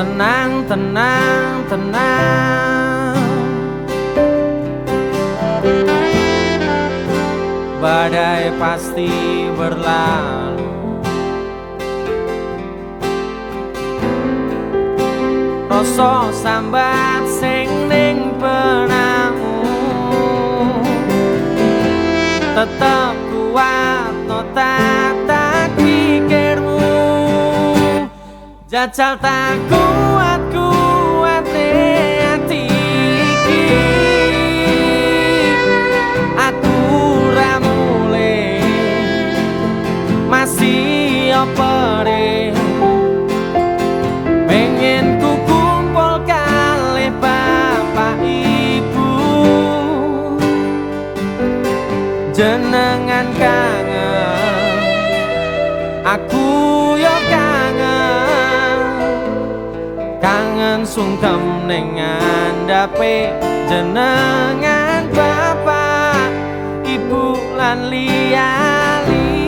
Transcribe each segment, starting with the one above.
tenang, tenang Badai pasti berlalu. Rasa sambat sing ning penamu Tetap kuat no tata Jajal tak kuat kuat hati Aku ramule Masih deh Pengen ku kumpul kali bapak ibu. Jenengan kangen. Aku Kangen sungkem dengan dape Jenengan bapak Ibu lan liyali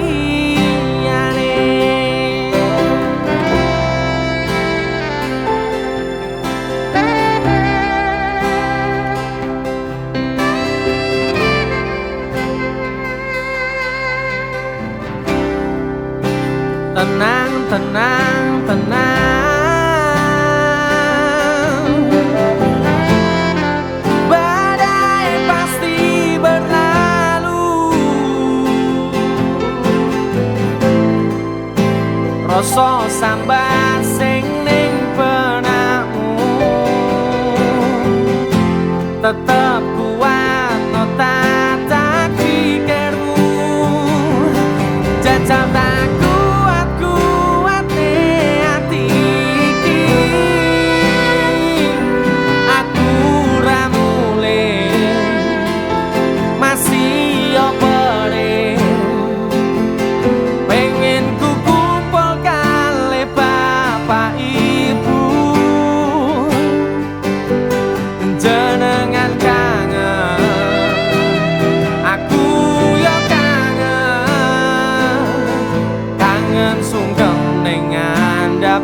tenang, tenang, tenang Rasa sambat sing ning penakmu Tetap kuat no tata pikirmu. Jajal tak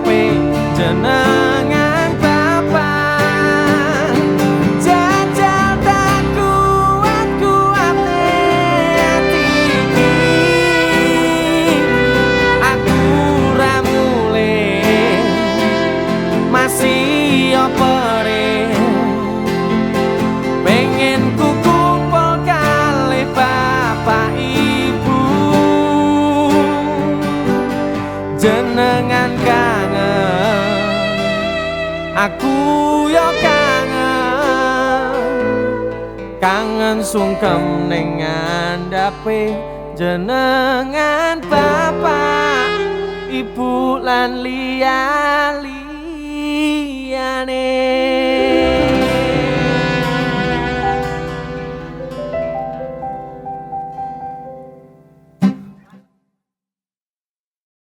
dengan dape jenengan bapak Jajal tak kuat kuat Aku ramule masih deh Pengen ku kumpul kali bapak ibu. Jenengan Aku yo kangen Kangen sungkem dengan dape Jenengan bapak Ibu lan liyane